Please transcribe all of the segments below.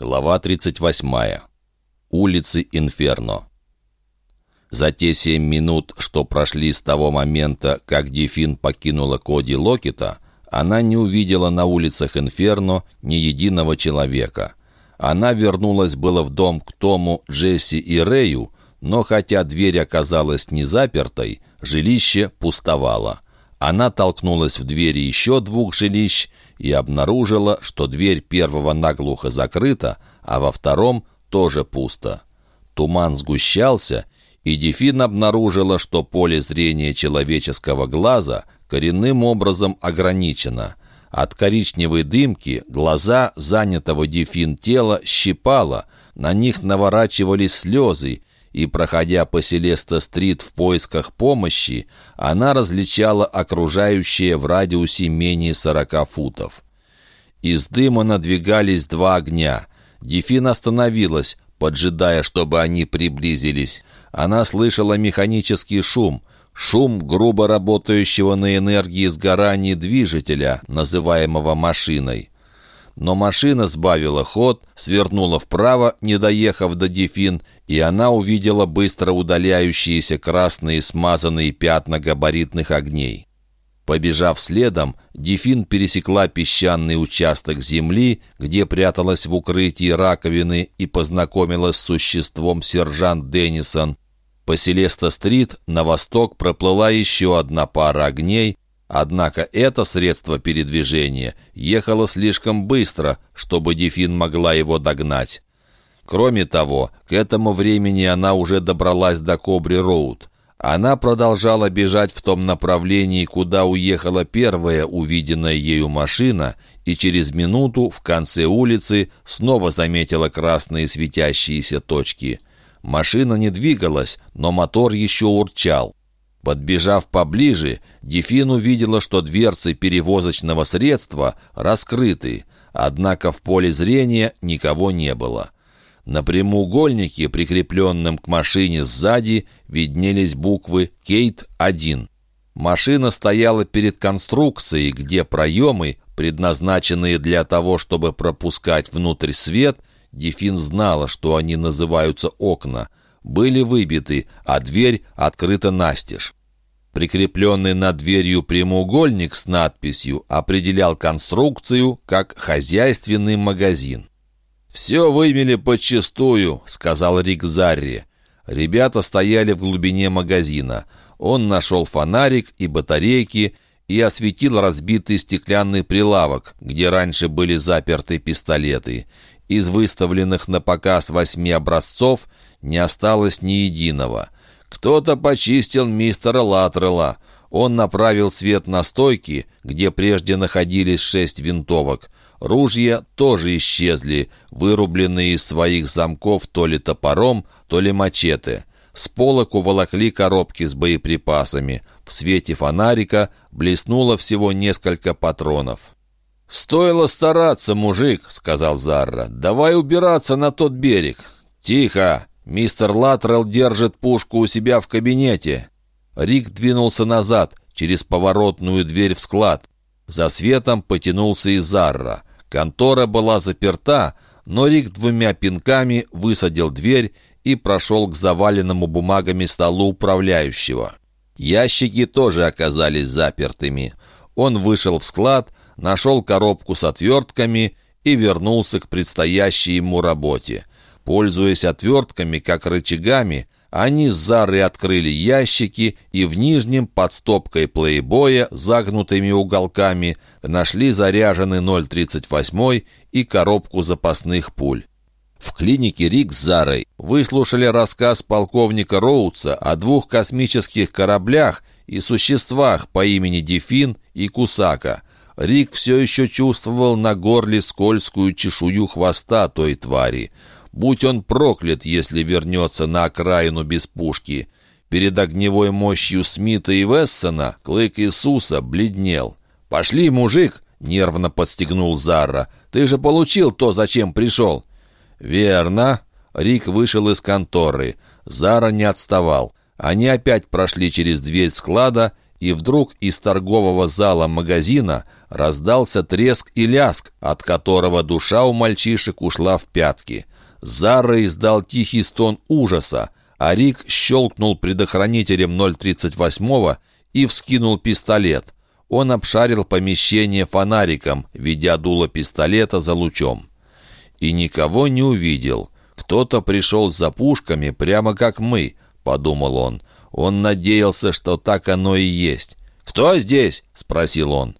Глава 38. Улицы Инферно. За те семь минут, что прошли с того момента, как Дефин покинула Коди Локета, она не увидела на улицах Инферно ни единого человека. Она вернулась было в дом к Тому, Джесси и Рэю, но хотя дверь оказалась не запертой, жилище пустовало. Она толкнулась в двери еще двух жилищ и обнаружила, что дверь первого наглухо закрыта, а во втором тоже пусто. Туман сгущался, и Дефин обнаружила, что поле зрения человеческого глаза коренным образом ограничено. От коричневой дымки глаза занятого Дефин тела щипало, на них наворачивались слезы, и, проходя по Селеста-стрит в поисках помощи, она различала окружающее в радиусе менее сорока футов. Из дыма надвигались два огня. Дефин остановилась, поджидая, чтобы они приблизились. Она слышала механический шум, шум грубо работающего на энергии сгорания движителя, называемого машиной но машина сбавила ход, свернула вправо, не доехав до Дефин, и она увидела быстро удаляющиеся красные смазанные пятна габаритных огней. Побежав следом, Дефин пересекла песчаный участок земли, где пряталась в укрытии раковины и познакомилась с существом сержант Деннисон. По Селеста-стрит на восток проплыла еще одна пара огней, Однако это средство передвижения ехало слишком быстро, чтобы Дефин могла его догнать. Кроме того, к этому времени она уже добралась до Кобри-Роуд. Она продолжала бежать в том направлении, куда уехала первая увиденная ею машина, и через минуту в конце улицы снова заметила красные светящиеся точки. Машина не двигалась, но мотор еще урчал. Подбежав поближе, Дефин увидела, что дверцы перевозочного средства раскрыты, однако в поле зрения никого не было. На прямоугольнике, прикрепленном к машине сзади, виднелись буквы «Кейт-1». Машина стояла перед конструкцией, где проемы, предназначенные для того, чтобы пропускать внутрь свет, Дефин знала, что они называются окна – были выбиты, а дверь открыта настежь. Прикрепленный над дверью прямоугольник с надписью определял конструкцию как «хозяйственный магазин». «Все вымели подчистую», — сказал Рик Зарри. Ребята стояли в глубине магазина. Он нашел фонарик и батарейки и осветил разбитый стеклянный прилавок, где раньше были заперты пистолеты. Из выставленных на показ восьми образцов не осталось ни единого. Кто-то почистил мистера Латрелла. Он направил свет на стойки, где прежде находились шесть винтовок. Ружья тоже исчезли, вырубленные из своих замков то ли топором, то ли мачете. С полок уволокли коробки с боеприпасами. В свете фонарика блеснуло всего несколько патронов. «Стоило стараться, мужик», — сказал Зарра. «Давай убираться на тот берег». «Тихо! Мистер Латрелл держит пушку у себя в кабинете». Рик двинулся назад, через поворотную дверь в склад. За светом потянулся и Зарра. Контора была заперта, но Рик двумя пинками высадил дверь и прошел к заваленному бумагами столу управляющего. Ящики тоже оказались запертыми. Он вышел в склад, нашел коробку с отвертками и вернулся к предстоящей ему работе. Пользуясь отвертками, как рычагами, они с Зарой открыли ящики и в нижнем под стопкой плейбоя, загнутыми уголками, нашли заряженный 0,38 и коробку запасных пуль. В клинике Рик с Зарой выслушали рассказ полковника Роудса о двух космических кораблях и существах по имени Дефин и Кусака – Рик все еще чувствовал на горле скользкую чешую хвоста той твари. Будь он проклят, если вернется на окраину без пушки. Перед огневой мощью Смита и Вессона клык Иисуса бледнел. «Пошли, мужик!» — нервно подстегнул Зарра. «Ты же получил то, зачем пришел!» «Верно!» Рик вышел из конторы. Зара не отставал. Они опять прошли через дверь склада и вдруг из торгового зала магазина раздался треск и ляск, от которого душа у мальчишек ушла в пятки. Зара издал тихий стон ужаса, а Рик щелкнул предохранителем 038 и вскинул пистолет. Он обшарил помещение фонариком, ведя дуло пистолета за лучом. И никого не увидел. Кто-то пришел за пушками, прямо как мы, подумал он. Он надеялся, что так оно и есть. «Кто здесь?» — спросил он.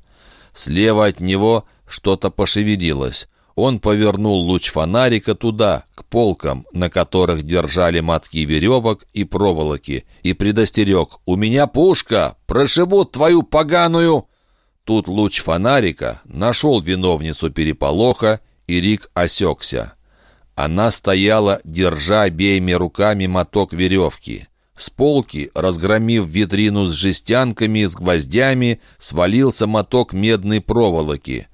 Слева от него что-то пошевелилось. Он повернул луч фонарика туда, к полкам, на которых держали мотки веревок и проволоки, и предостерег «У меня пушка! Прошибут твою поганую!» Тут луч фонарика нашел виновницу переполоха, и Рик осекся. Она стояла, держа обеими руками моток веревки. С полки, разгромив витрину с жестянками и с гвоздями, свалился моток медной проволоки.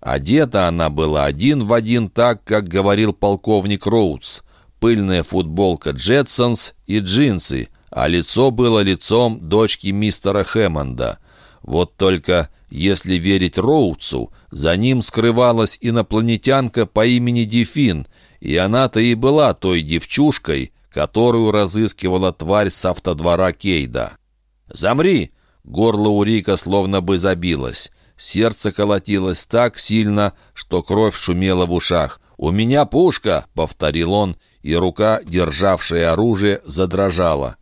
Одета она была один в один так, как говорил полковник Роудс. Пыльная футболка Джетсонс и джинсы, а лицо было лицом дочки мистера Хэммонда. Вот только, если верить Роудсу, за ним скрывалась инопланетянка по имени Дефин, и она-то и была той девчушкой, которую разыскивала тварь с автодвора Кейда. «Замри!» Горло у Рика словно бы забилось. Сердце колотилось так сильно, что кровь шумела в ушах. «У меня пушка!» — повторил он, и рука, державшая оружие, задрожала.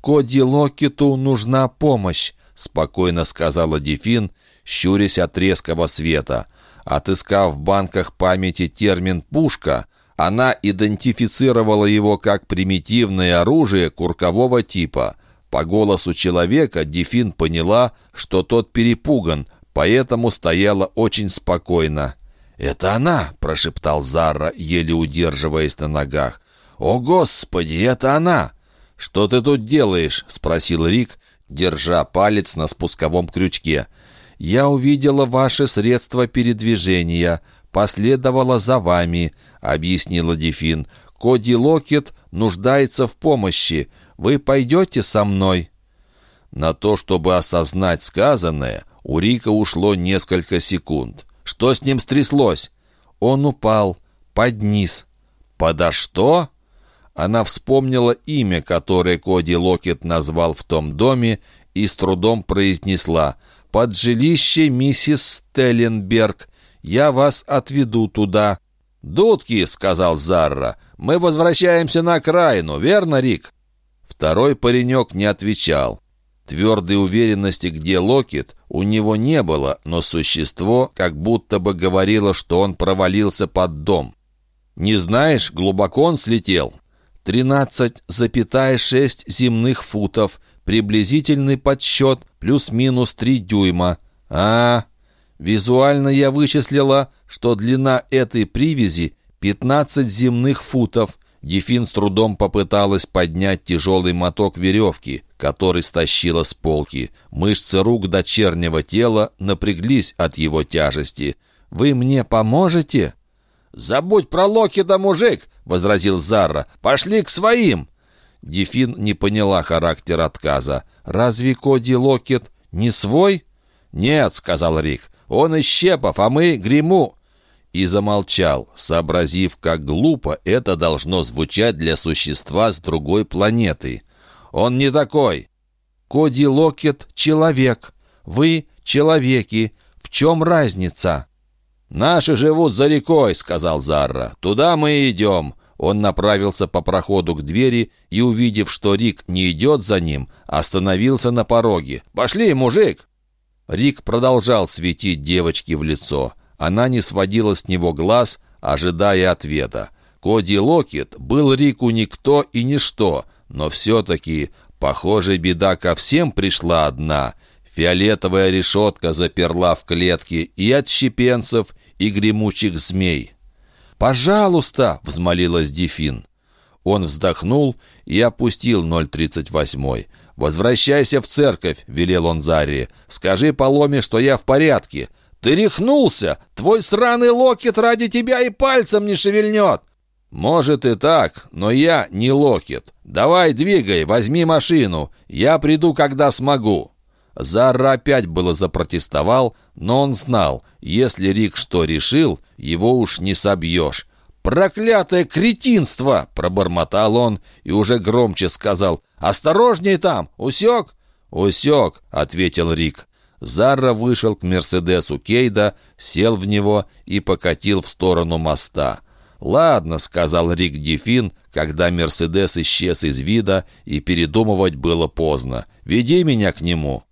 «Коди Локету нужна помощь», — спокойно сказала Дефин, щурясь от резкого света. Отыскав в банках памяти термин «пушка», она идентифицировала его как примитивное оружие куркового типа. По голосу человека Дефин поняла, что тот перепуган, поэтому стояла очень спокойно. «Это она!» — прошептал Зара, еле удерживаясь на ногах. «О, Господи, это она!» «Что ты тут делаешь?» — спросил Рик, держа палец на спусковом крючке. «Я увидела ваши средства передвижения последовала за вами», — объяснила Дефин. «Коди Локет нуждается в помощи. Вы пойдете со мной?» На то, чтобы осознать сказанное, у Рика ушло несколько секунд. Что с ним стряслось? Он упал. Под низ. «Подо что?» Она вспомнила имя, которое Коди Локет назвал в том доме, и с трудом произнесла «Под жилище миссис Стелленберг. Я вас отведу туда». «Дудки», — сказал Зарра, — «мы возвращаемся на окраину, верно, Рик?» Второй паренек не отвечал. Твердой уверенности, где Локет, у него не было, но существо как будто бы говорило, что он провалился под дом. «Не знаешь, глубоко он слетел?» «Тринадцать запятая шесть земных футов, приблизительный подсчет, плюс-минус три дюйма». «А, Визуально я вычислила, что длина этой привязи 15 земных футов. Дефин с трудом попыталась поднять тяжелый моток веревки, который стащила с полки. Мышцы рук дочернего тела напряглись от его тяжести. «Вы мне поможете?» «Забудь про Локида, мужик!» — возразил Зарра. «Пошли к своим!» Дефин не поняла характер отказа. «Разве Коди Локет не свой?» «Нет», — сказал Рик. Он из Щепов, а мы гриму!» И замолчал, сообразив, как глупо это должно звучать для существа с другой планеты. «Он не такой!» «Коди Локет — человек. Вы — человеки. В чем разница?» «Наши живут за рекой», — сказал Зарра. «Туда мы идем». Он направился по проходу к двери и, увидев, что Рик не идет за ним, остановился на пороге. «Пошли, мужик!» Рик продолжал светить девочке в лицо. Она не сводила с него глаз, ожидая ответа. Коди Локет был Рику никто и ничто, но все-таки, похоже, беда ко всем пришла одна. Фиолетовая решетка заперла в клетке и отщепенцев, и гремучих змей. «Пожалуйста!» — взмолилась Дефин. Он вздохнул и опустил 038. «Возвращайся в церковь», — велел он Заре. «Скажи Поломе, что я в порядке». «Ты рехнулся! Твой сраный локет ради тебя и пальцем не шевельнет!» «Может и так, но я не локет. Давай двигай, возьми машину. Я приду, когда смогу». Зара опять было запротестовал, но он знал, если Рик что решил, его уж не собьешь. «Проклятое кретинство!» — пробормотал он и уже громче сказал. «Осторожней там! Усек?» «Усек!» — ответил Рик. Зарра вышел к Мерседесу Кейда, сел в него и покатил в сторону моста. «Ладно», — сказал Рик Дефин, когда Мерседес исчез из вида, и передумывать было поздно. «Веди меня к нему».